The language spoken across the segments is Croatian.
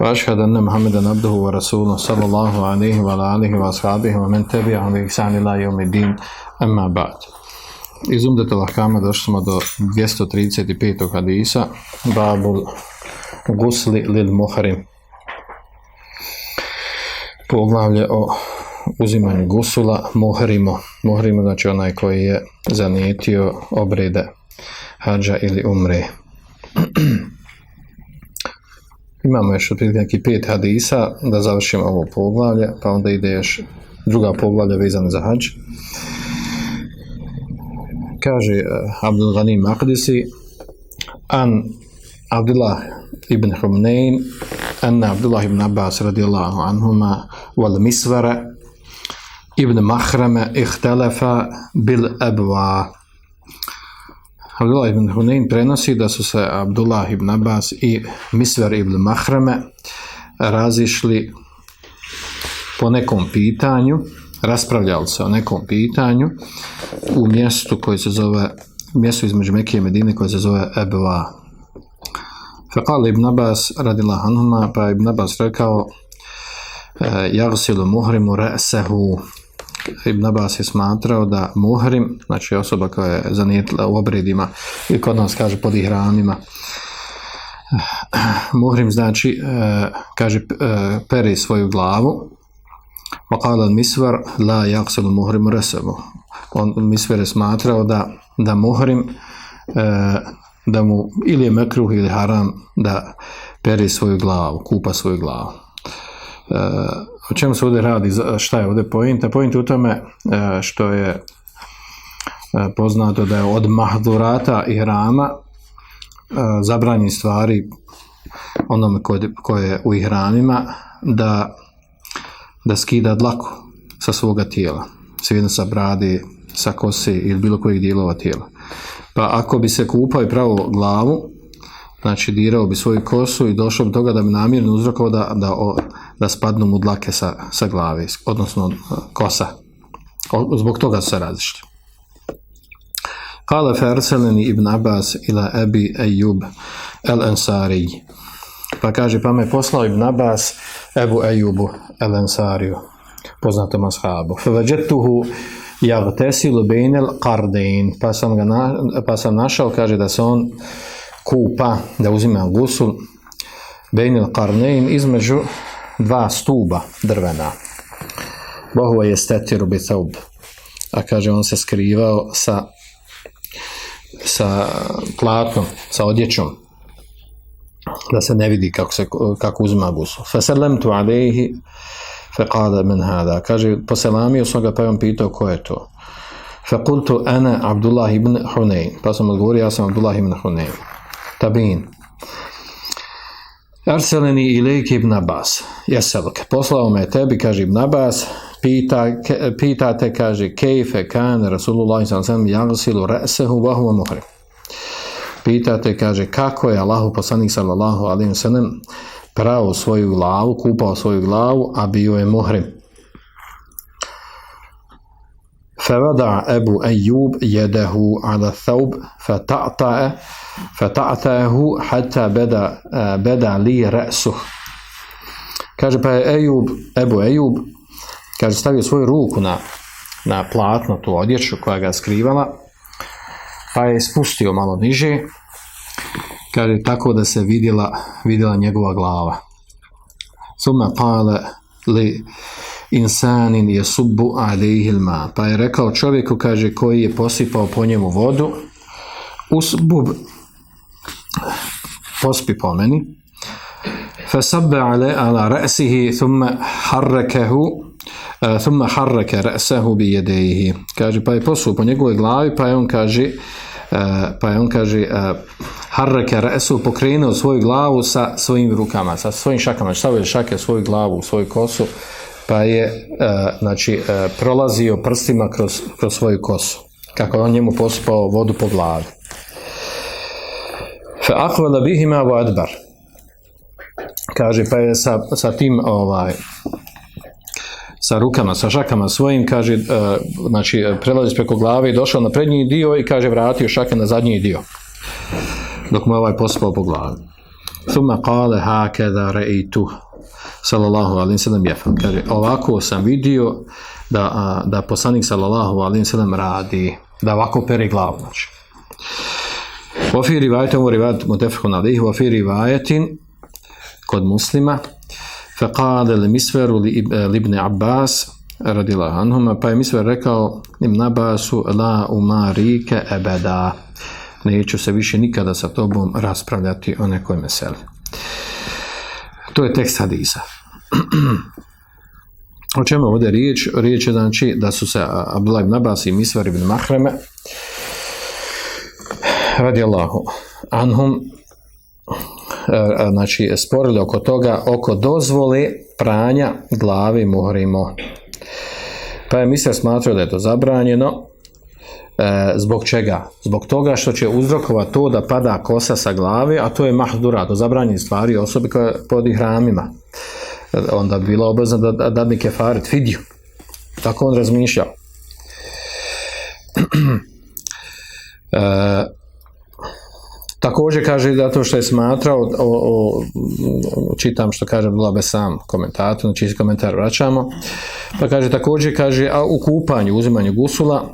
وأشهد أن محمدا عبده ورسوله صلى الله عليه وعلى آله وأصحابه ومن تبعهم بإحسان إلى يوم الدين أما بعد Iz Umdata Lahkama došli smo do 235. hadisa Babul Gusli lil Muharim poglavlje o uzimanju gusula muhrimo. Muhrimo znači onaj koji je zanijetio obrede hađa ili umre. Imamo još otprilike neki pet hadisa da završimo ovo poglavlje, pa onda ide još druga poglavlja vezana za hađ. Kaže eh, Abdul Ghani Mahdisi An Abdullah ibn Humnein an Abdullah ibn Abbas radijallahu anhuma wal misvara ibn Mahrama ihtalafa bil abwa Abdullah ibn Hunayn prenosi da su se Abdullah ibn Abbas i Misver ibn Mahrame razišli po nekom pitanju, raspravljali se o nekom pitanju u mjestu koje se zove, mjestu između Mekije i Medine koje se zove Ebva. Fekal ibn Abbas radila anhuma, pa ibn Abbas rekao jagsilu muhrimu re'sehu Ibn Abbas je smatrao da muhrim, znači osoba koja je zanijetila u obredima i kod nas kaže pod ihramima muhrim znači kaže peri svoju glavu Wakala misvar la jaksilu muhrimu resevu on misver je smatrao da, da muhrim da mu ili je mekruh ili haram da peri svoju glavu, kupa svoju glavu. O čemu se ovdje radi, šta je ovdje pojenta? Pojenta u tome e, što je e, poznato da je od mahdurata i hrama e, zabranjeni stvari onome koje, je u ihramima da, da skida dlaku sa svoga tijela, svijedno sa bradi, sa kose ili bilo kojih dijelova tijela. Pa ako bi se kupao i pravo glavu, znači dirao bi svoju kosu i došao bi toga da bi namjerno uzrokovao da, da, da spadnu mu dlake sa, sa glave, odnosno kosa. O, zbog toga su se različili. Kale Ferseleni ibn Abbas ila Ebi Ejub el Ensari. Pa kaže, pa me poslao ibn Abbas Ebu Ejubu el Ensariju, poznatom ashabu. Fevađetuhu jagtesilu bejnel qardein, pa sam, ga na, pa sam našao, kaže da se on kupa, da uzima gusul bejnel qardein između dva stuba drvena. Bohu je stetiru bitaub. A kaže, on se skrivao sa sa platnom, sa odjećom da se ne vidi kako se kako uzima gusul. Fasallamtu alayhi Fekada men hada. Kaže, poselamio sam ga, pa on pitao ko je to. Fekultu ana Abdullah ibn Hunayn. Pa sam odgovorio, ja sam Abdullah ibn Hunayn. Tabin. Arseleni ilike ibn Abbas. Jeselke. Poslao me tebi, kaže ibn Abbas, pita, ke, pitate, kaže, kejfe kan Rasulullah sallam jagsilu re'sehu vahu muhrim. Pitate, kaže, kako je Allahu poslanik sallallahu wa sallam prao svoju glavu, kupao svoju glavu, a bio je muhrim. Fevada Ebu Ejub jedehu ala thaub fata'ta'a fata'ta'ahu hatta beda, beda li re'suh. Kaže pa je Ejub, Ebu Ejub, kaže stavio svoju ruku na, na platno tu odjeću koja ga skrivala, pa je spustio malo niže, kaže tako da se vidjela, vidjela njegova glava. Suma pale li insanin je subbu alihilma. Pa je rekao čovjeku, kaže, koji je posipao po njemu vodu, usbub, pospi po meni, fasabbe ale ala ra'sihi thumma harrakahu thumma harraka ra'sahu bi yadayhi. Kaže pa je posuo po njegovoj glavi pa je on kaže pa je on kaže harraka ra'su pokrenuo svoju glavu sa svojim rukama sa svojim šakama. Stavio šake svoju glavu svoju kosu pa je e, znači, e, prolazio prstima kroz, kroz svoju kosu, kako je on njemu pospao vodu po glavi. Fa akvala bihima adbar. Kaže, pa je sa, sa tim ovaj, sa rukama, sa šakama svojim, kaže, e, znači, prelazi preko glave došao na prednji dio i kaže, vratio šake na zadnji dio. Dok mu je ovaj pospao po glavi. Thumma kale hakeda reitu sallallahu alim sallam jefal. Kaže, ovako sam vidio da, a, da poslanik sallallahu alim sallam radi, da ovako peri glavu, znači. Ofi rivajetom, ovo rivajet mutefekun alih, ofi rivajetin kod muslima, faqale li misveru li, li ibn Abbas, radila anhuma, pa je misver rekao im nabasu la umarike ebeda, neću se više nikada sa tobom raspravljati o nekoj meseli. To je tekst hadisa. o čemu ovdje riječ? Riječ je znači da su se Abdullah ibn Abbas i Misvar ibn Mahreme radijallahu anhum znači sporili oko toga oko dozvole pranja glavi muhrimo. Pa je misle smatrao da je to zabranjeno e, zbog čega? Zbog toga što će uzrokovati to da pada kosa sa glave, a to je mahdura, to zabranjeni stvari osobi koja podi hramima. Onda bi bilo obvezno da, da dadne kefaret, fidju. Tako on razmišljao. e, Također kaže da to što je smatrao, o, o, čitam što kaže Blabe sam komentator, znači komentar vraćamo, pa kaže također, kaže, a u kupanju, uzimanju gusula,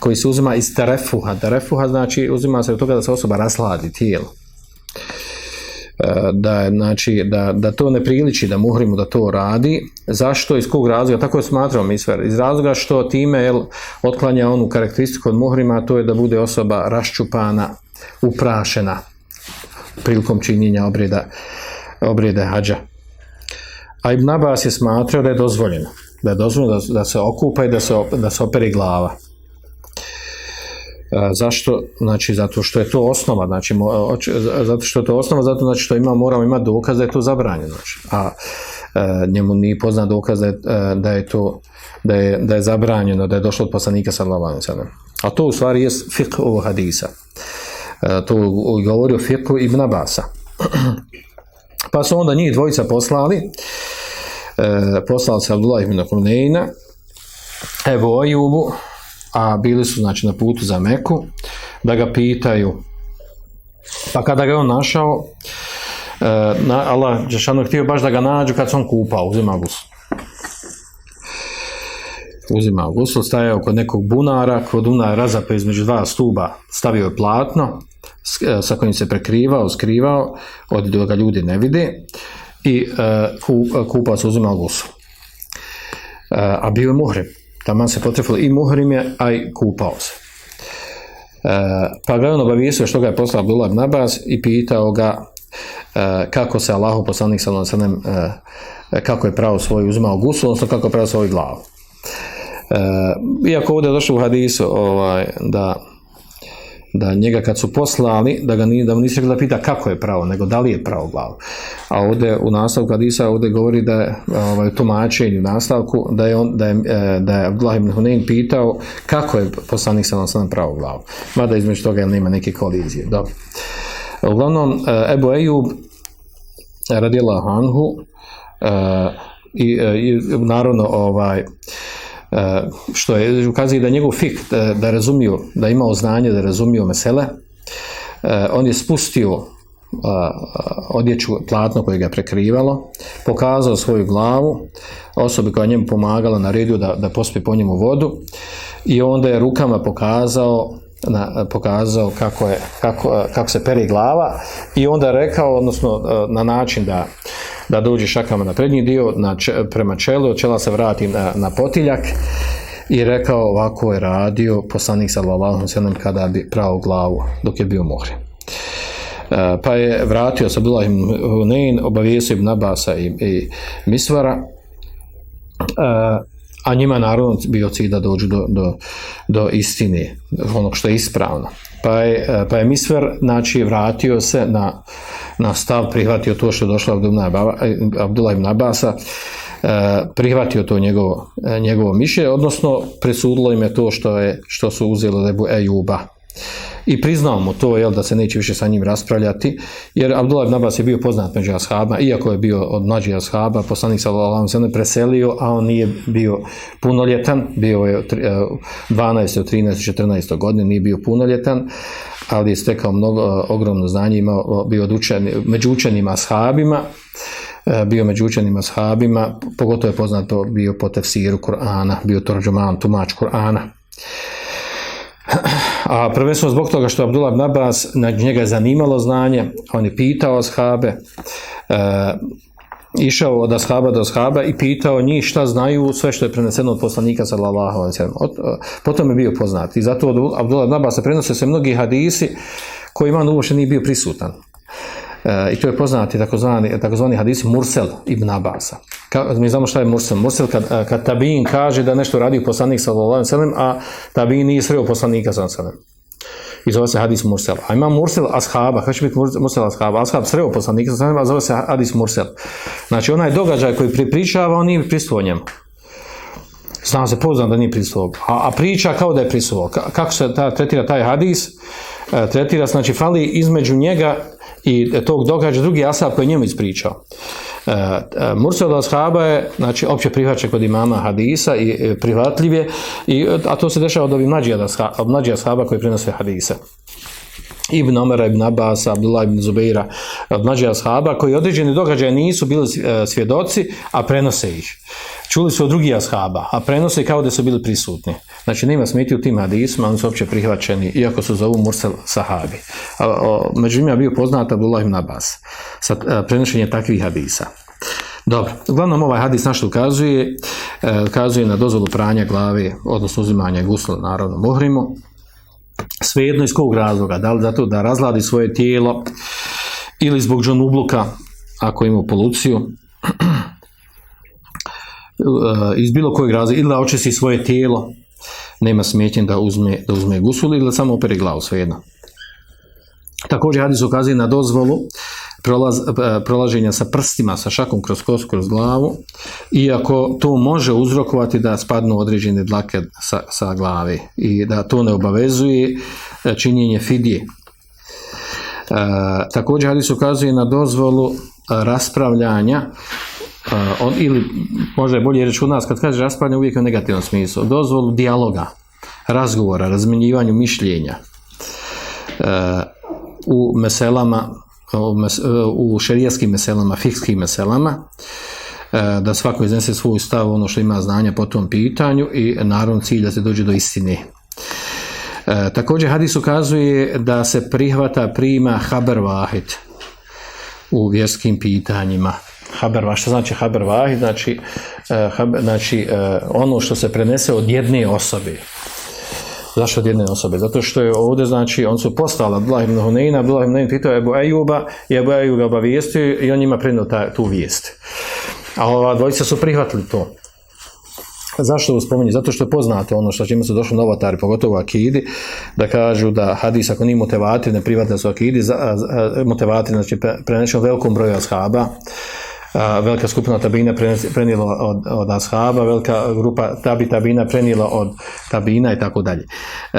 koji se uzima iz terefuha, terefuha znači uzima se od toga da se osoba rasladi tijelo. E, da, znači, da, da to ne priliči da muhrimu da to radi. Zašto? Iz kog razloga? Tako je smatrao misver. Iz razloga što time jel, otklanja onu karakteristiku od muhrima, a to je da bude osoba raščupana, uprašena prilikom činjenja obreda, obreda hađa. A Ibn Abbas je smatrao da je dozvoljeno. Da je dozvoljeno da, da se okupa i da se, da se operi glava. E, zašto? Znači, zato što je to osnova, znači, mo, zato što je to osnova, zato znači što ima, moramo imati dokaz da je to zabranjeno, znači, a e, njemu nije poznat dokaz da je, e, da je to, da je, da je zabranjeno, da je došlo od poslanika sallallahu. A to u stvari je fiqh ovog hadisa. E, to govori o fiqhu Ibn Abasa. pa su onda njih dvojica poslali, e, poslali se Abdullah ibn Huneina, Evo Ajubu, a bili su znači na putu za Meku, da ga pitaju. Pa kada ga on našao, e, na, Allah Žešanu htio baš da ga nađu kad se on kupao, uzima gusul. Uzima gusul, stajao kod nekog bunara, kod bunara razape između dva stuba, stavio je platno, e, sa kojim se prekrivao, skrivao, od ga ljudi ne vide, i uh, kupao se uzimao gusul. Uh, a bio je muhrib Taman se potrefilo i muhrim je, a i kupao se. E, pa ga on što ga je poslao Abdullah ibn Abbas i pitao ga e, kako se Allahu poslanik sallallahu alejhi sellem e, kako je pravo svoj uzimao gusul, odnosno kako je pravo svoj glavu. E, iako ovdje je došlo u hadisu ovaj, da da njega kad su poslali, da ga nije, da mu nisi da pita kako je pravo, nego da li je pravo glavu. A ovdje u nastavku Hadisa ovdje govori da je ovaj, tumačenju u nastavku da je, on, da je, e, da je Abdullah ibn Hunayn pitao kako je poslanik sa nam pravo glavu. Mada između toga nema neke kolizije. Dobro. Uglavnom, e, Ebu Ejub radila Hanhu e, i, i naravno ovaj što je ukazuje da njegov fik da, da razumio, da imao znanje, da razumio mesele, eh, on je spustio eh, odjeću platno koje ga je prekrivalo, pokazao svoju glavu, osobi koja njemu pomagala, naredio da, da pospe po njemu vodu i onda je rukama pokazao na, pokazao kako, je, kako, kako se peri glava i onda je rekao, odnosno na način da da dođe šakama na prednji dio, na, prema čelu, od čela se vrati na, na potiljak i rekao ovako je radio poslanik sallallahu sallam kada bi pravo glavu dok je bio more. Pa je vratio sa Abdullah ibn Hunayn, obavijesio ibn Abasa i, i Misvara, e, a njima naravno bio cilj da dođu do, do, do istine, onog što je ispravno. Pa je, e, pa je Misver znači, vratio se na, na stav, prihvatio to što je došlo Abdullah ibn Abasa, prihvatio to njegovo, e, njegovo mišljenje, odnosno presudilo im je to što, je, što su uzeli Lebu Ejuba. I priznao mu to, jel, da se neće više sa njim raspravljati, jer Abdullah ibn Abbas je bio poznat među ashabima, iako je bio od mlađih ashaba, poslanik sallallahu se ne preselio, a on nije bio punoljetan, bio je 12. 13. 14. godine, nije bio punoljetan, ali je stekao mnogo, ogromno znanje, imao, bio od učeni, među učenima ashabima, e, bio među učenima ashabima, pogotovo je poznato bio po tefsiru Kur'ana, bio torđoman, tumač Kur'ana. A prvenstveno zbog toga što Abdullah ibn Abbas, njega je zanimalo znanje, on je pitao ashabe, e, išao od ashaba do ashaba i pitao njih šta znaju sve što je preneseno od poslanika sallallahu alejhi ve Potom je bio poznat. I zato od Abdullah ibn se prenose se mnogi hadisi koji imam uopšte nije bio prisutan. I to je poznati takozvani, takozvani hadis Mursel ibn Abasa. Mi znamo šta je Mursel. Mursel kad, kad Tabin kaže da nešto radi poslanik sallallahu alejhi a Tabin nije sreo poslanika sallallahu alejhi i zove se hadis Mursel. A ima Mursel ashaba, kako će biti Mursel ashaba? Ashab sreo poslanika sallallahu a zove se hadis Mursel. Znači onaj događaj koji pripričava, on nije prisutuo njemu. Znam se poznam da nije prisutuo. A, a priča kao da je prisutuo. Kako se ta, tretira taj hadis? E, tretira, znači fali između njega i tog događa drugi asab koji je njemu ispričao. E, e, Mursel ashaba je znači, opće prihvaća kod imama hadisa i e, prihvatljiv je, i, a to se dešava od ovih mlađih ashaba koji prenose hadisa. Ibn Omera, Ibn Abbas, Abdullah ibn Zubeira, od mlađih ashaba, koji određeni događaje nisu bili svjedoci, a prenose ih. Čuli su od drugih ashaba, a prenose kao da su bili prisutni. Znači nema smeti u tim hadisima, oni su uopće prihvaćeni, iako su zovu Mursel sahabi. među njima bio poznat Abdullah ibn Abbas sa e, prenošenjem takvih hadisa. Dobro, uglavnom ovaj hadis našto ukazuje, e, ukazuje na dozvolu pranja glave, odnosno uzimanja gusla, naravno, muhrimu. Svejedno iz kog razloga, da li zato da razladi svoje tijelo ili zbog džonubluka, ako ima poluciju, iz bilo kojeg razloga, ili da očisti svoje tijelo, nema smetnje da uzme, da uzme gusul ili da samo opere glavu, svejedno. Također hadis ukazuje na dozvolu prolaz, e, prolaženja sa prstima, sa šakom kroz kosu, kroz glavu, iako to može uzrokovati da spadnu određene dlake sa, sa glave i da to ne obavezuje e, činjenje fidije. E, također hadis ukazuje na dozvolu raspravljanja on, ili možda je bolje reći u nas kad kaže raspravljanje uvijek u negativnom smislu, dozvolu dijaloga, razgovora, razmjenjivanju mišljenja u meselama, u šerijaskim meselama, fikskim meselama, da svako iznese svoj stav, ono što ima znanja po tom pitanju i naravno cilj da se dođe do istine. također hadis ukazuje da se prihvata prima haber vahid u vjerskim pitanjima haber što znači haber vahid? Znači, e, znači e, ono što se prenese od jedne osobe. Zašto od jedne osobe? Zato što je ovdje, znači, on su postala Abdullah ibn Huneina, Abdullah ibn Huneina pitao Ebu Ejuba i Ebu Ejuba obavijestio i on njima prenio tu vijest. A ova dvojica su prihvatili to. Zašto ovo spominje? Zato što je poznato ono što čime su došli novotari, pogotovo akidi, da kažu da hadis ako nije motivativ, ne privatne su akidi, motivativ, znači prenešeno velikom broju ashaba, velika skupina tabina prenijela od, od ashaba, velika grupa tabi tabina prenijela od tabina i tako dalje. E,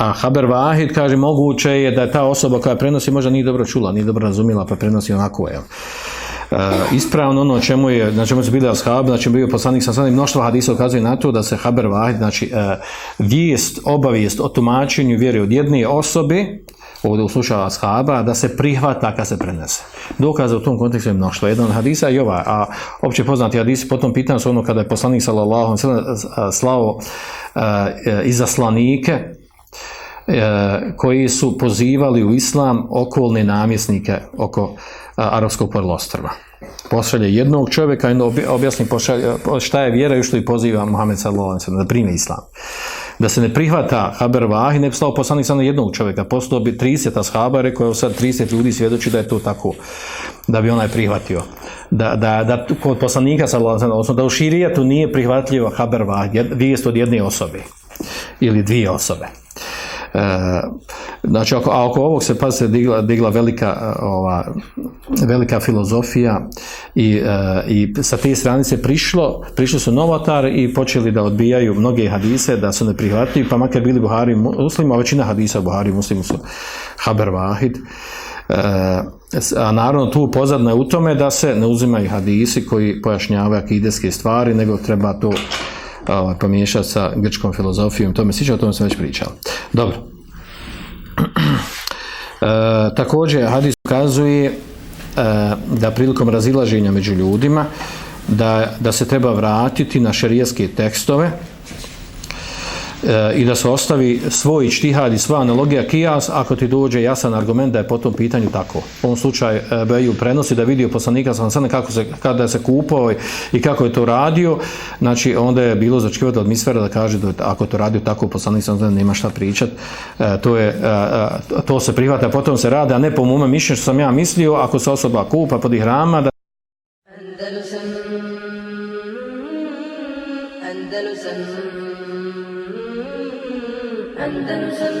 a Haber Vahid kaže moguće je da ta osoba koja prenosi možda nije dobro čula, nije dobro razumjela pa prenosi onako je. Uh, ispravno ono čemu je, na čemu su bili ashab, znači bio poslanik sa sadnim mnoštvo hadisa ukazuje na to da se haber vahid, znači uh, vijest, obavijest o tumačenju vjere od jedne osobe ovdje uslušava ashaba, da se prihvata kad se prenese. Dokaza u tom kontekstu je mnoštvo. Jedan od hadisa i ova, a opće poznati hadisi, potom pitan su ono kada je poslanik sallallahu slao e, izaslanike e, koji su pozivali u islam okolne namjesnike oko arapskog prlostrva. Pošalje jednog čovjeka i objasni šta je vjera i što i poziva Muhammed sallallahu da prime islam da se ne prihvata Haber Vahi, ne bi slao poslanik samo jednog čovjeka, postao bi 30 ashaba, rekao je sad 30 ljudi svjedoči da je to tako, da bi onaj prihvatio. Da, da, da kod poslanika, odnosno da u širijetu nije prihvatljivo Haber Vahi, vijest od jedne osobe ili dvije osobe. E, Znači, oko, a oko ovog se pa se digla, digla velika, uh, ova, velika filozofija i, uh, i sa te strane se prišlo, prišli su novotar i počeli da odbijaju mnoge hadise, da su neprihvatljivi, pa makar bili Buhari Muslim, a većina hadisa Buhari Muslimu su Haber Vahid. A naravno tu pozadna je u tome da se ne uzimaju hadisi koji pojašnjavaju akideske stvari, nego treba to ovaj, pomiješati sa grčkom filozofijom, to me sviđa, o tome sam već pričao. Dobro. E, također, hadis ukazuje e, da prilikom razilaženja među ljudima, da, da se treba vratiti na šerijetske tekstove e, i da se ostavi svoj čtihad i sva analogija kijas ako ti dođe jasan argument da je po tom pitanju tako. U ovom slučaju e, Beju prenosi da vidio poslanika sam sada kako se, kada se kupao i, kako je to radio, znači onda je bilo začekivati od misfera da kaže da ako to radio tako poslanik sam nema šta pričat. E, to, je, e, e, to se prihvata, potom se rade, a ne po mome mišljenju što sam ja mislio, ako se osoba kupa pod ihrama, da London's